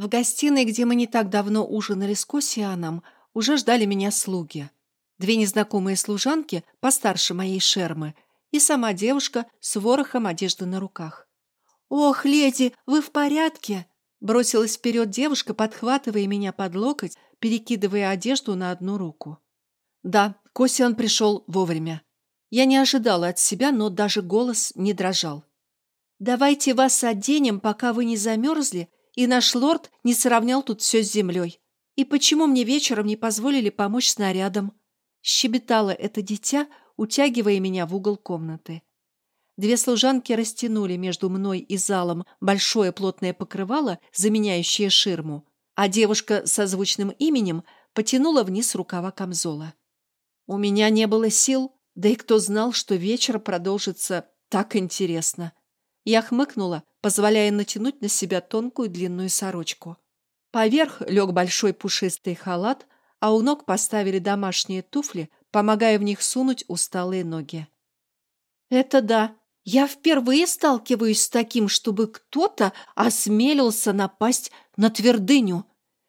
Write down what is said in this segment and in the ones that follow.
В гостиной, где мы не так давно ужинали с Косианом, уже ждали меня слуги. Две незнакомые служанки, постарше моей шермы, и сама девушка с ворохом одежды на руках. «Ох, леди, вы в порядке?» Бросилась вперед девушка, подхватывая меня под локоть, перекидывая одежду на одну руку. Да, Косиан пришел вовремя. Я не ожидала от себя, но даже голос не дрожал. «Давайте вас оденем, пока вы не замерзли и наш лорд не сравнял тут все с землей. И почему мне вечером не позволили помочь снарядам? Щебетало это дитя, утягивая меня в угол комнаты. Две служанки растянули между мной и залом большое плотное покрывало, заменяющее ширму, а девушка со звучным именем потянула вниз рукава камзола. У меня не было сил, да и кто знал, что вечер продолжится так интересно. Я хмыкнула, позволяя натянуть на себя тонкую длинную сорочку. Поверх лег большой пушистый халат, а у ног поставили домашние туфли, помогая в них сунуть усталые ноги. «Это да. Я впервые сталкиваюсь с таким, чтобы кто-то осмелился напасть на твердыню»,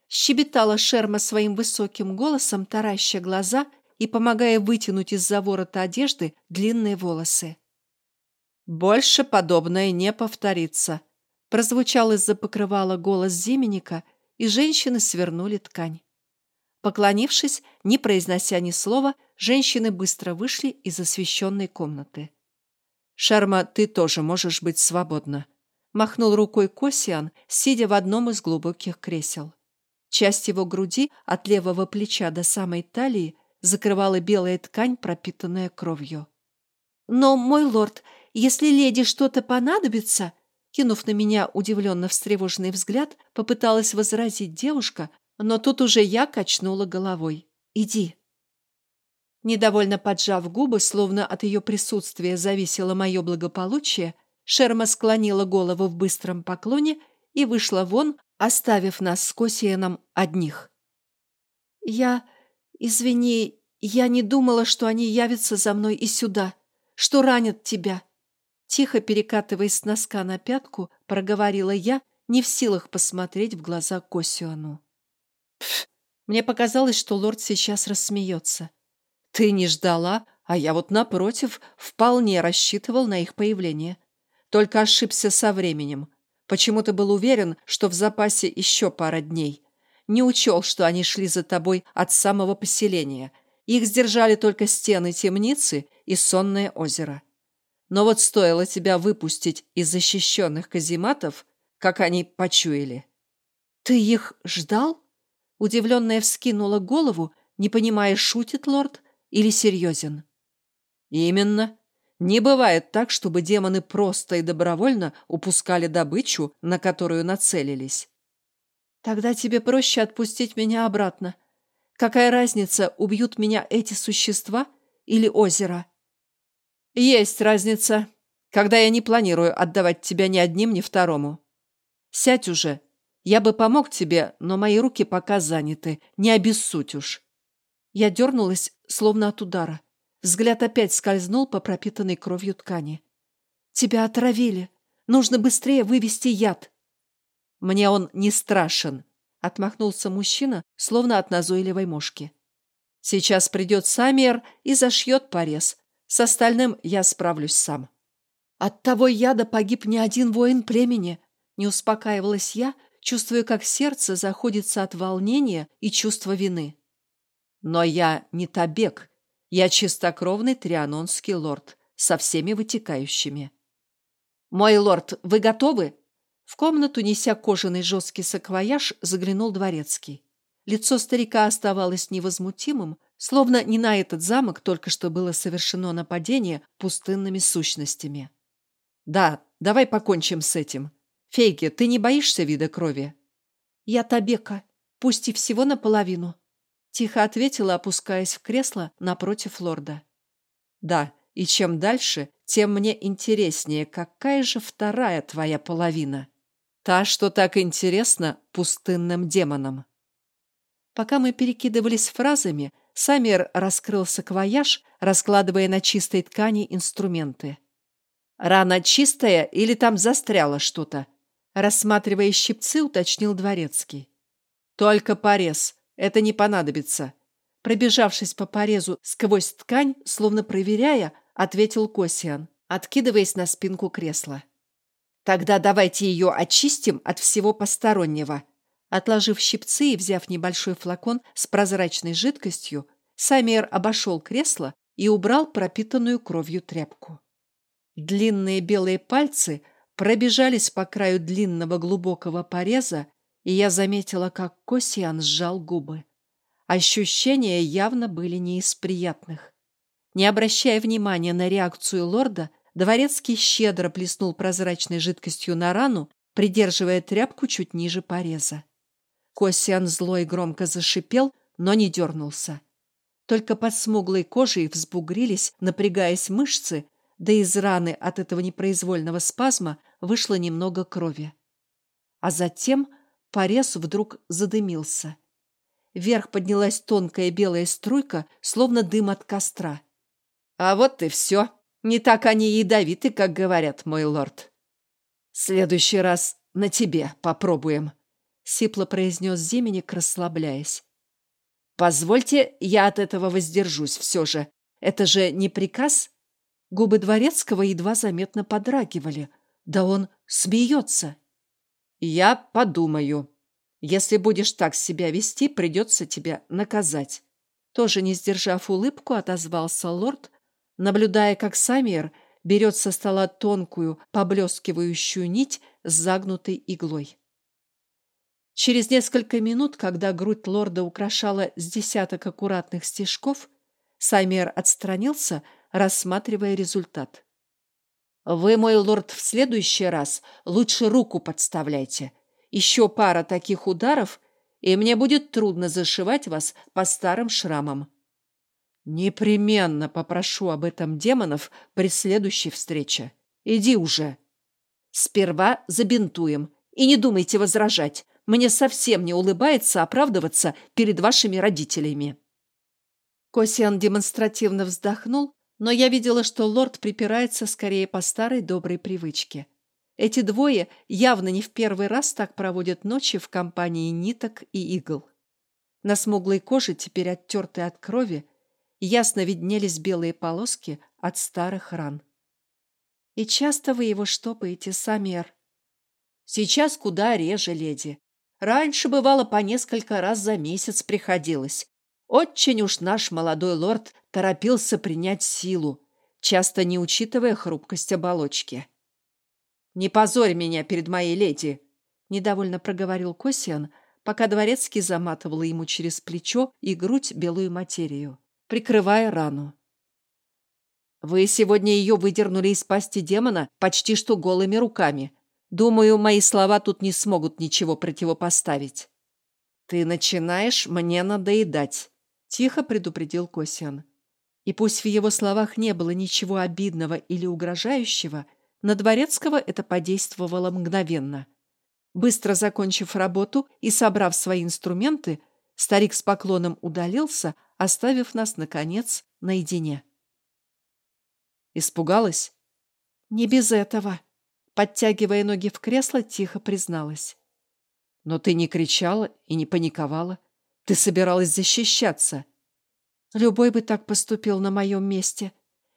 щебетала Шерма своим высоким голосом, тараща глаза и помогая вытянуть из-за ворота одежды длинные волосы. «Больше подобное не повторится», — прозвучал из-за покрывала голос Зименника, и женщины свернули ткань. Поклонившись, не произнося ни слова, женщины быстро вышли из освещенной комнаты. «Шарма, ты тоже можешь быть свободна», — махнул рукой Косиан, сидя в одном из глубоких кресел. Часть его груди от левого плеча до самой талии закрывала белая ткань, пропитанная кровью. «Но, мой лорд, если леди что-то понадобится...» Кинув на меня удивленно встревоженный взгляд, попыталась возразить девушка, но тут уже я качнула головой. «Иди». Недовольно поджав губы, словно от ее присутствия зависело мое благополучие, Шерма склонила голову в быстром поклоне и вышла вон, оставив нас с Косиеном одних. «Я... Извини, я не думала, что они явятся за мной и сюда, что ранят тебя». Тихо перекатываясь с носка на пятку, проговорила я, не в силах посмотреть в глаза Косиану. Мне показалось, что лорд сейчас рассмеется. Ты не ждала, а я вот напротив вполне рассчитывал на их появление. Только ошибся со временем. Почему-то был уверен, что в запасе еще пара дней. Не учел, что они шли за тобой от самого поселения. Их сдержали только стены темницы и сонное озеро. Но вот стоило тебя выпустить из защищенных казематов, как они почуяли. Ты их ждал? Удивленная вскинула голову, не понимая, шутит лорд или серьезен. Именно. Не бывает так, чтобы демоны просто и добровольно упускали добычу, на которую нацелились. Тогда тебе проще отпустить меня обратно. Какая разница, убьют меня эти существа или озеро? «Есть разница, когда я не планирую отдавать тебя ни одним, ни второму. Сядь уже. Я бы помог тебе, но мои руки пока заняты. Не обессудь уж». Я дернулась, словно от удара. Взгляд опять скользнул по пропитанной кровью ткани. «Тебя отравили. Нужно быстрее вывести яд». «Мне он не страшен», — отмахнулся мужчина, словно от назойливой мошки. «Сейчас придет Самиер и зашьет порез, с остальным я справлюсь сам. От того яда погиб не один воин племени. Не успокаивалась я, чувствуя, как сердце заходится от волнения и чувства вины. Но я не Табек. Я чистокровный трианонский лорд со всеми вытекающими. «Мой лорд, вы готовы?» В комнату, неся кожаный жесткий саквояж, заглянул дворецкий. Лицо старика оставалось невозмутимым, Словно не на этот замок только что было совершено нападение пустынными сущностями. «Да, давай покончим с этим. Фейги, ты не боишься вида крови?» «Я Табека, пусть и всего наполовину», — тихо ответила, опускаясь в кресло напротив лорда. «Да, и чем дальше, тем мне интереснее, какая же вторая твоя половина. Та, что так интересна пустынным демонам». Пока мы перекидывались фразами, Самир раскрыл саквояж, раскладывая на чистой ткани инструменты. «Рана чистая или там застряло что-то?» Рассматривая щипцы, уточнил Дворецкий. «Только порез. Это не понадобится». Пробежавшись по порезу сквозь ткань, словно проверяя, ответил Косиан, откидываясь на спинку кресла. «Тогда давайте ее очистим от всего постороннего». Отложив щипцы и взяв небольшой флакон с прозрачной жидкостью, Самир обошел кресло и убрал пропитанную кровью тряпку. Длинные белые пальцы пробежались по краю длинного глубокого пореза, и я заметила, как Косиан сжал губы. Ощущения явно были не из приятных. Не обращая внимания на реакцию лорда, дворецкий щедро плеснул прозрачной жидкостью на рану, придерживая тряпку чуть ниже пореза. Косиан зло и громко зашипел, но не дернулся. Только под смуглой кожей взбугрились, напрягаясь мышцы, да из раны от этого непроизвольного спазма вышло немного крови. А затем порез вдруг задымился. Вверх поднялась тонкая белая струйка, словно дым от костра. «А вот и все. Не так они ядовиты, как говорят, мой лорд. Следующий раз на тебе попробуем», — сипло произнес Зименник, расслабляясь. «Позвольте, я от этого воздержусь все же. Это же не приказ?» Губы Дворецкого едва заметно подрагивали. Да он смеется. «Я подумаю. Если будешь так себя вести, придется тебя наказать». Тоже не сдержав улыбку, отозвался лорд, наблюдая, как Самиер берет со стола тонкую, поблескивающую нить с загнутой иглой. Через несколько минут, когда грудь лорда украшала с десяток аккуратных стежков, Самиер отстранился, рассматривая результат. «Вы, мой лорд, в следующий раз лучше руку подставляйте. Еще пара таких ударов, и мне будет трудно зашивать вас по старым шрамам». «Непременно попрошу об этом демонов при следующей встрече. Иди уже». «Сперва забинтуем, и не думайте возражать. Мне совсем не улыбается оправдываться перед вашими родителями». Косиан демонстративно вздохнул, но я видела, что лорд припирается скорее по старой доброй привычке. Эти двое явно не в первый раз так проводят ночи в компании ниток и игл. На смуглой коже, теперь оттертой от крови, ясно виднелись белые полоски от старых ран. «И часто вы его штопаете, Самер?» «Сейчас куда реже, леди. Раньше бывало по несколько раз за месяц приходилось. Очень уж наш молодой лорд торопился принять силу, часто не учитывая хрупкость оболочки. «Не позорь меня перед моей леди!» — недовольно проговорил Косиан, пока дворецкий заматывал ему через плечо и грудь белую материю, прикрывая рану. «Вы сегодня ее выдернули из пасти демона почти что голыми руками. Думаю, мои слова тут не смогут ничего противопоставить». «Ты начинаешь мне надоедать», Тихо предупредил Косян. И пусть в его словах не было ничего обидного или угрожающего, на Дворецкого это подействовало мгновенно. Быстро закончив работу и собрав свои инструменты, старик с поклоном удалился, оставив нас, наконец, наедине. Испугалась? Не без этого. Подтягивая ноги в кресло, тихо призналась. Но ты не кричала и не паниковала. Ты собиралась защищаться. Любой бы так поступил на моем месте.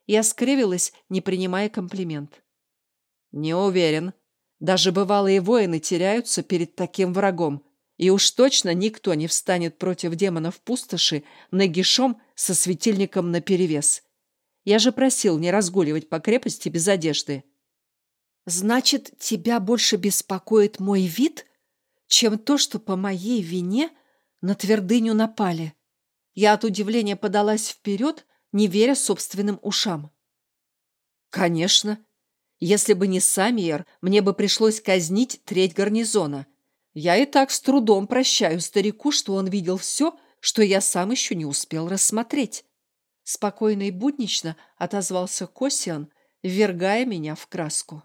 Я скривилась, не принимая комплимент. Не уверен. Даже бывалые воины теряются перед таким врагом. И уж точно никто не встанет против демонов пустоши нагишом со светильником наперевес. Я же просил не разгуливать по крепости без одежды. Значит, тебя больше беспокоит мой вид, чем то, что по моей вине — на твердыню напали. Я от удивления подалась вперед, не веря собственным ушам. Конечно. Если бы не Самиер, мне бы пришлось казнить треть гарнизона. Я и так с трудом прощаю старику, что он видел все, что я сам еще не успел рассмотреть. Спокойно и буднично отозвался Косиан, ввергая меня в краску.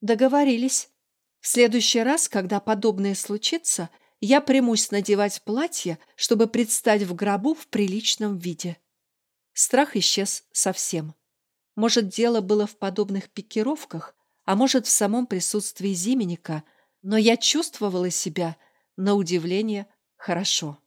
Договорились. В следующий раз, когда подобное случится, я примусь надевать платье, чтобы предстать в гробу в приличном виде. Страх исчез совсем. Может, дело было в подобных пикировках, а может, в самом присутствии Зименника, но я чувствовала себя, на удивление, хорошо.